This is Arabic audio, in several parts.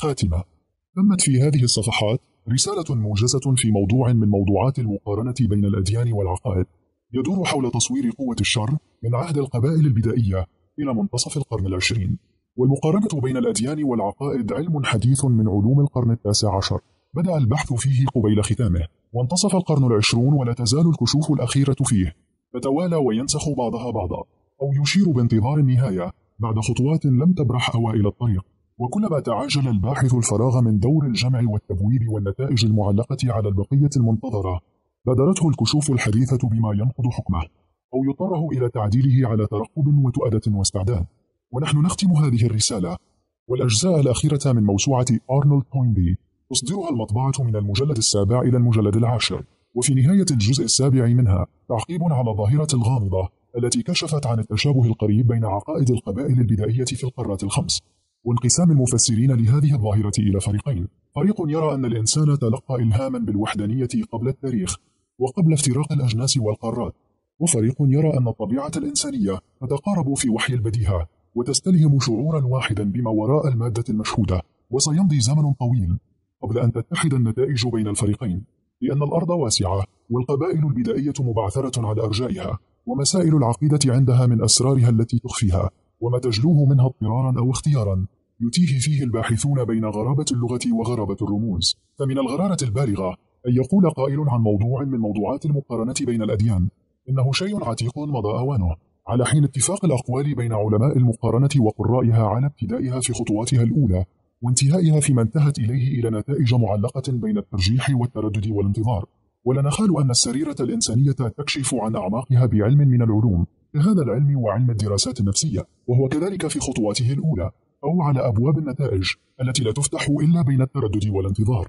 خاتمة تمت في هذه الصفحات رسالة موجزة في موضوع من موضوعات المقارنة بين الأديان والعقائد. يدور حول تصوير قوة الشر من عهد القبائل البدائية إلى منتصف القرن العشرين. والمقارنة بين الأديان والعقائد علم حديث من علوم القرن التاسع عشر. بدأ البحث فيه قبيل ختامه. وانتصف القرن العشرون ولا تزال الكشوف الأخيرة فيه. تتوالى وينسخ بعضها بعضا أو يشير بانتظار النهاية بعد خطوات لم تبرح أوائل الطريق. وكلما تعاجل الباحث الفراغ من دور الجمع والتبويب والنتائج المعلقة على البقية المنتظرة بادرته الكشوف الحديثة بما ينقض حكمه أو يضطره إلى تعديله على ترقب وتؤدة واستعداد. ونحن نختم هذه الرسالة. والأجزاء الأخيرة من موسوعة أرنولد توينبي. تصدرها المطبعة من المجلد السابع إلى المجلد العاشر. وفي نهاية الجزء السابع منها تعقيب على ظاهرة الغامضة التي كشفت عن التشابه القريب بين عقائد القبائل البدائية في القارات الخمس. وانقسام المفسرين لهذه الظاهرة إلى فريقين. فريق يرى أن الإنسان تلقى إلهاما بالوحدانية قبل التاريخ وقبل افتراق الأجناس والقارات. وفريق يرى أن الطبيعة الإنسانية تتقارب في وحي البديهة وتستلهم شعورا واحدا بما وراء المادة المشهودة وسيمضي زمن طويل قبل أن تتحد النتائج بين الفريقين لأن الأرض واسعة والقبائل البدائية مبعثرة على أرجائها ومسائل العقيدة عندها من أسرارها التي تخفيها وما تجلوه منها اضطرارا أو اختيارا. يتيه فيه الباحثون بين غرابة اللغة وغرابة الرموز. فمن الغرارة البالغة أن يقول قائل عن موضوع من موضوعات المقارنة بين الأديان. إنه شيء عتيق مضى أوانه. على حين اتفاق الأقوال بين علماء المقارنة وقرائها على ابتدائها في خطواتها الأولى وانتهائها فيما انتهت إليه إلى نتائج معلقة بين الترجيح والتردد والانتظار. ولا نخال أن السريرة الإنسانية تكشف عن أعماقها بعلم من العلوم كهذا العلم وعلم الدراسات النفسية وهو كذلك في خطواته الأولى. أو على أبواب النتائج التي لا تفتح إلا بين التردد والانتظار.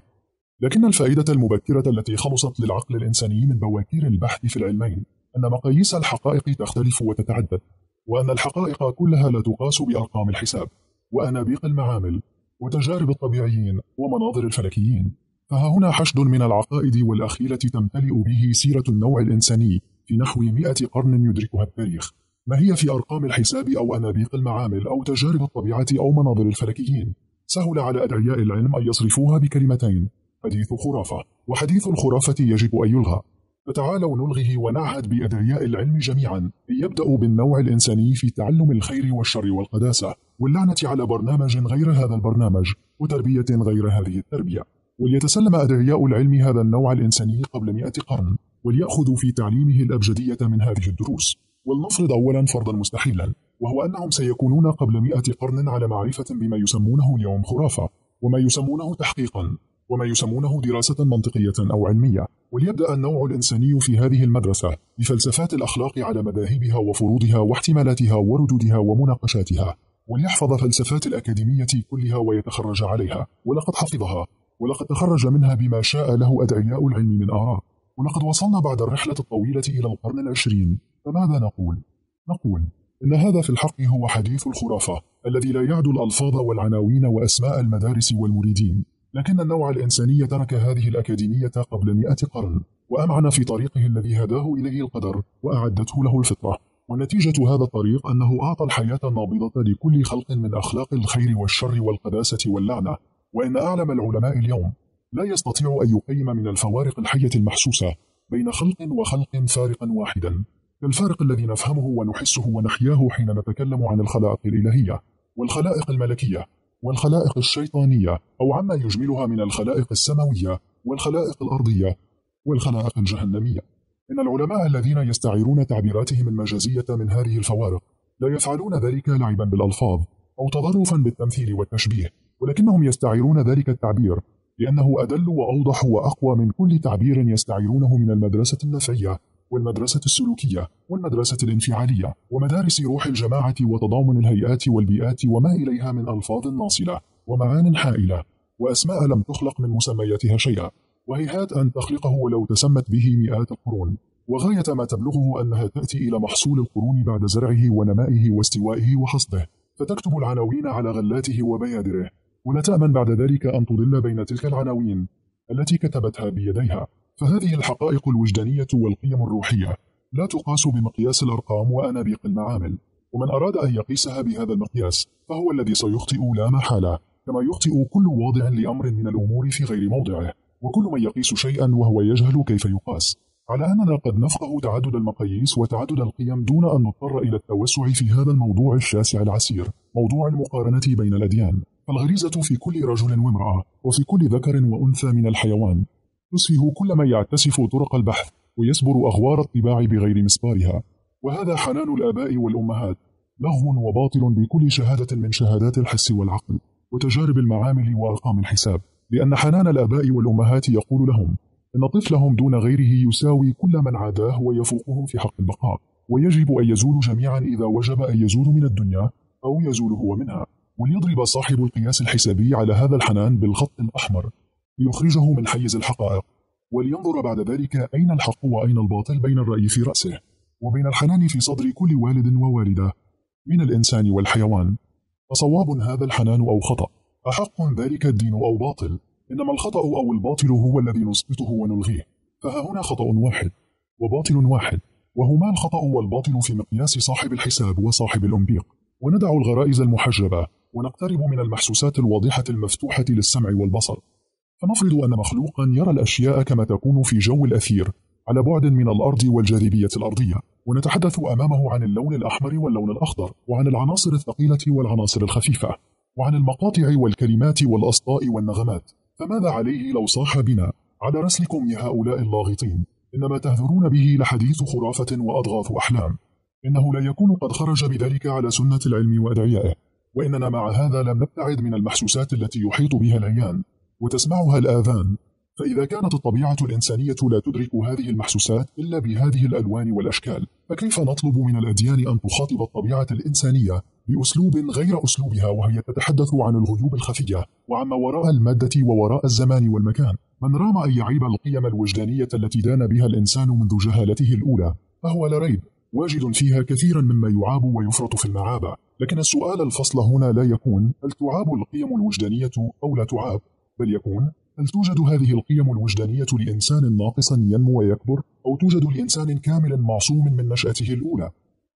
لكن الفائدة المبكرة التي خلصت للعقل الإنساني من بواكير البحث في العلمين أن مقاييس الحقائق تختلف وتتعدد وأن الحقائق كلها لا تقاس بأرقام الحساب وأنابيق المعامل وتجارب الطبيعيين ومناظر الفلكيين. فها هنا حشد من العقائد والأخيلة تمتلئ به سيرة النوع الإنساني في نحو مئة قرن يدركها التاريخ. ما هي في أرقام الحساب أو أنابيق المعامل أو تجارب الطبيعة أو مناظر الفلكيين؟ سهل على أدعياء العلم أن يصرفوها بكلمتين حديث خرافة وحديث الخرافة يجب أن يلغى. فتعالوا نلغه ونعهد بأدعياء العلم جميعا يبدأ بالنوع الإنساني في تعلم الخير والشر والقداسة واللعنة على برنامج غير هذا البرنامج وتربية غير هذه التربية. وليتسلم أدعياء العلم هذا النوع الإنساني قبل مئة قرن وليأخذوا في تعليمه الأبجدية من هذه الدروس. ولنفرض أولا فرضا مستحيلا وهو أنهم سيكونون قبل مئة قرن على معرفة بما يسمونه اليوم خرافة وما يسمونه تحقيقا وما يسمونه دراسة منطقية أو علمية. وليبدأ النوع الإنساني في هذه المدرسة بفلسفات الأخلاق على مذاهبها وفروضها واحتمالاتها وردودها ومناقشاتها. وليحفظ فلسفات الأكاديمية كلها ويتخرج عليها. ولقد حفظها. ولقد تخرج منها بما شاء له أدعياء العلم من آراء. ولقد وصلنا بعد الرحلة الطويلة إلى القرن العشرين. فماذا نقول؟ نقول إن هذا في الحق هو حديث الخرافة الذي لا يعدو الألفاظ والعناوين وأسماء المدارس والمريدين لكن النوع الإنساني ترك هذه الأكاديمية قبل مئة قرن وأمعن في طريقه الذي هداه إليه القدر وأعدته له الفطرة ونتيجة هذا الطريق أنه أعطى الحياة النابضة لكل خلق من أخلاق الخير والشر والقداسة واللعنة وإن أعلم العلماء اليوم لا يستطيع أن يقيم من الفوارق الحية المحسوسة بين خلق وخلق فارقا واحدا كالفارق الذي نفهمه ونحسه ونحياه حين نتكلم عن الخلائق الإلهية والخلائق الملكية والخلائق الشيطانية أو عما يجملها من الخلائق السماوية والخلائق الأرضية والخلائق الجهنمية. إن العلماء الذين يستعيرون تعبيراتهم المجازية من هذه الفوارق لا يفعلون ذلك لعبا بالألفاظ أو تظرفا بالتمثيل والتشبيه ولكنهم يستعيرون ذلك التعبير لأنه أدل وأوضح وأقوى من كل تعبير يستعيرونه من المدرسة النفعية والمدرسة السلوكية والمدرسة الانفعالية ومدارس روح الجماعة وتضامن الهيئات والبيئات وما إليها من ألفاظ ناصلة ومعان حائلة وأسماء لم تخلق من مسمياتها شيئا وهيهات أن تخلقه ولو تسمت به مئات القرون. وغاية ما تبلغه أنها تأتي إلى محصول القرون بعد زرعه ونمائه واستوائه وحصده. فتكتب العناوين على غلاته وبيادره. ولا تأمن بعد ذلك أن تضل بين تلك العناوين التي كتبتها بيديها. فهذه الحقائق الوجدانية والقيم الروحية. لا تقاس بمقياس الأرقام وأنابيق المعامل ومن أراد أن يقيسها بهذا المقياس فهو الذي سيخطئ لا محالة كما يخطئ كل واضع لأمر من الأمور في غير موضعه. وكل من يقيس شيئا وهو يجهل كيف يقاس. على أننا قد نفقه تعدد المقاييس وتعدد القيم دون أن نضطر إلى التوسع في هذا الموضوع الشاسع العسير موضوع المقارنة بين الأديان. فالغريزة في كل رجل وامرأة وفي كل ذكر وأنثى من الحيوان تسفه كل من يعتسف طرق البحث ويسبر أغوار الطباع بغير مسبارها. وهذا حنان الآباء والأمهات لغو وباطل بكل شهادة من شهادات الحس والعقل وتجارب المعامل وأرقام الحساب. لأن حنان الآباء والأمهات يقول لهم إن طفلهم دون غيره يساوي كل من عاداه ويفوقهم في حق البقاء. ويجب أن يزول جميعا إذا وجب أن يزول من الدنيا أو يزول هو منها. وليضرب صاحب القياس الحسابي على هذا الحنان بالخط الأحمر. ليخرجه من حيز الحقائق. ولينظر بعد ذلك أين الحق وأين الباطل بين الرأي في رأسه وبين الحنان في صدر كل والد ووالدة. من الإنسان والحيوان. فصواب هذا الحنان أو خطأ. أحق ذلك الدين أو باطل. إنما الخطأ أو الباطل هو الذي نسقطه ونلغيه. فها هنا خطأ واحد وباطل واحد. وهما الخطأ والباطل في مقياس صاحب الحساب وصاحب الأنبيق وندع الغرائز المحجبة ونقترب من المحسوسات الواضحة المفتوحة للسمع والبصر. فنفرض أن مخلوقا يرى الأشياء كما تكون في جو الأثير على بعد من الأرض والجاذبية الأرضية. ونتحدث أمامه عن اللون الأحمر واللون الأخضر وعن العناصر الثقيلة والعناصر الخفيفة وعن المقاطع والكلمات والأسطاء والنغمات. فماذا عليه لو صاح بنا؟ على رسلكم يا هؤلاء اللاغطين. إنما تهذرون به لحديث خرافة وأضغاث أحلام. إنه لا يكون قد خرج بذلك على سنة العلم وأدعيائه. وإننا مع هذا لم نبتعد من المحسوسات التي يحيط بها العيان. وتسمعها الآذان. فإذا كانت الطبيعة الإنسانية لا تدرك هذه المحسوسات إلا بهذه الألوان والأشكال فكيف نطلب من الأديان أن تخاطب الطبيعة الإنسانية بأسلوب غير أسلوبها وهي تتحدث عن الغيوب الخفية وعما وراء المادة ووراء الزمان والمكان؟ من رام أن يعيب القيم الوجدانية التي دان بها الإنسان منذ جهالته الأولى فهو لا ريب واجد فيها كثيرا مما يعاب ويفرط في المعابة. لكن السؤال الفصل هنا لا يكون هل تعاب القيم الوجدانية أو لا تعاب؟ بل يكون هل توجد هذه القيم الوجدانية لإنسان ناقص ينمو ويكبر؟ أو توجد لإنسان كامل معصوم من نشأته الأولى؟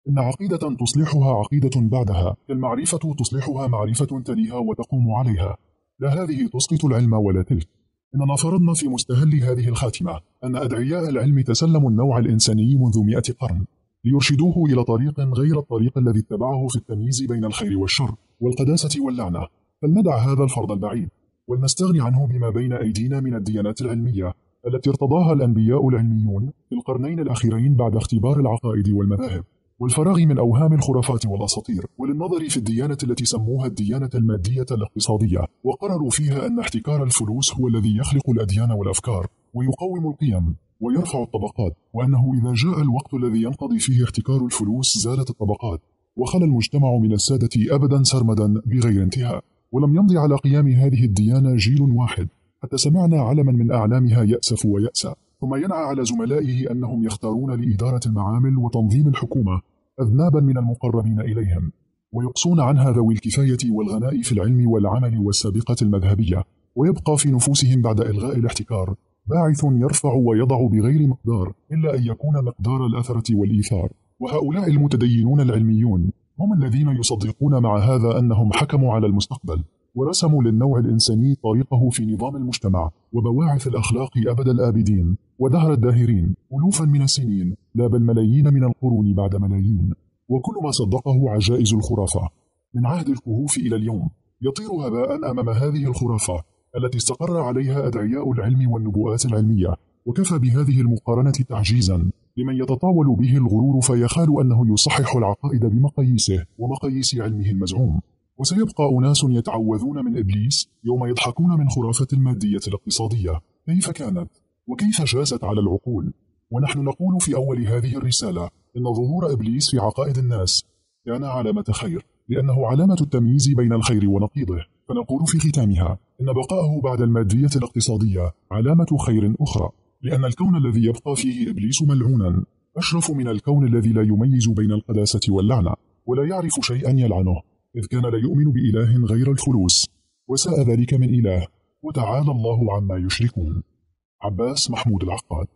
إن عقيدة تصلحها عقيدة بعدها المعرفة تصلحها معرفة تليها وتقوم عليها. لا هذه تسقط العلم ولا تلك. إننا فرضنا في مستهل هذه الخاتمة أن أدعياء العلم تسلموا النوع الإنساني منذ مئة قرن ليرشدوه إلى طريق غير الطريق الذي اتبعه في التمييز بين الخير والشر والقداسة واللعنة. فلندع هذا الفرض البعيد. ولنستغني عنه بما بين أيدينا من الديانات العلمية التي ارتضاها الأنبياء العلميون في القرنين الأخيرين بعد اختبار العقائد والمذاهب والفراغ من أوهام الخرافات والأساطير وللنظر في الديانة التي سموها الديانة المادية الاقتصادية وقرروا فيها أن احتكار الفلوس هو الذي يخلق الأديان والأفكار ويقوم القيم ويرفع الطبقات وأنه إذا جاء الوقت الذي ينقضي فيه احتكار الفلوس زالت الطبقات وخلى المجتمع من السادة أبدا سرمدا بغير انتهاء. ولم يمضي على قيام هذه الديانة جيل واحد حتى سمعنا علما من أعلامها يأسف ويأسى. ثم ينعى على زملائه أنهم يختارون لإدارة المعامل وتنظيم الحكومة أذنابا من المقربين إليهم ويقصون عنها ذوي الكفاية والغناء في العلم والعمل والسابقة المذهبية. ويبقى في نفوسهم بعد إلغاء الاحتكار باعث يرفع ويضع بغير مقدار إلا أن يكون مقدار الأثرة والإيثار. وهؤلاء المتدينون العلميون هم الذين يصدقون مع هذا أنهم حكموا على المستقبل ورسموا للنوع الإنساني طريقه في نظام المجتمع وبواعث الأخلاق أبد الآبدين ودهر الداهرين ألوفا من السنين لا بل ملايين من القرون بعد ملايين. وكل ما صدقه عجائز الخرافة. من عهد الكهوف إلى اليوم يطير هباء أمام هذه الخرافة التي استقر عليها أدعياء العلم والنبوءات العلمية وكفى بهذه المقارنة تعجيزا. لمن يتطاول به الغرور فيخال أنه يصحح العقائد بمقاييسه ومقاييس علمه المزعوم وسيبقى أناس يتعوذون من إبليس يوم يضحكون من خرافة المادية الاقتصادية كيف كانت؟ وكيف جازت على العقول؟ ونحن نقول في أول هذه الرسالة إن ظهور إبليس في عقائد الناس كان علامة خير لأنه علامة التمييز بين الخير ونقيضه فنقول في ختامها إن بقاءه بعد المادية الاقتصادية علامة خير أخرى لأن الكون الذي يبقى فيه إبليس ملعونا. أشرف من الكون الذي لا يميز بين القداسة واللعنة ولا يعرف شيئا يلعنه. إذ كان لا يؤمن بإله غير الفلوس وساء ذلك من إله. وتعالى الله عما يشركون. عباس محمود العقاد.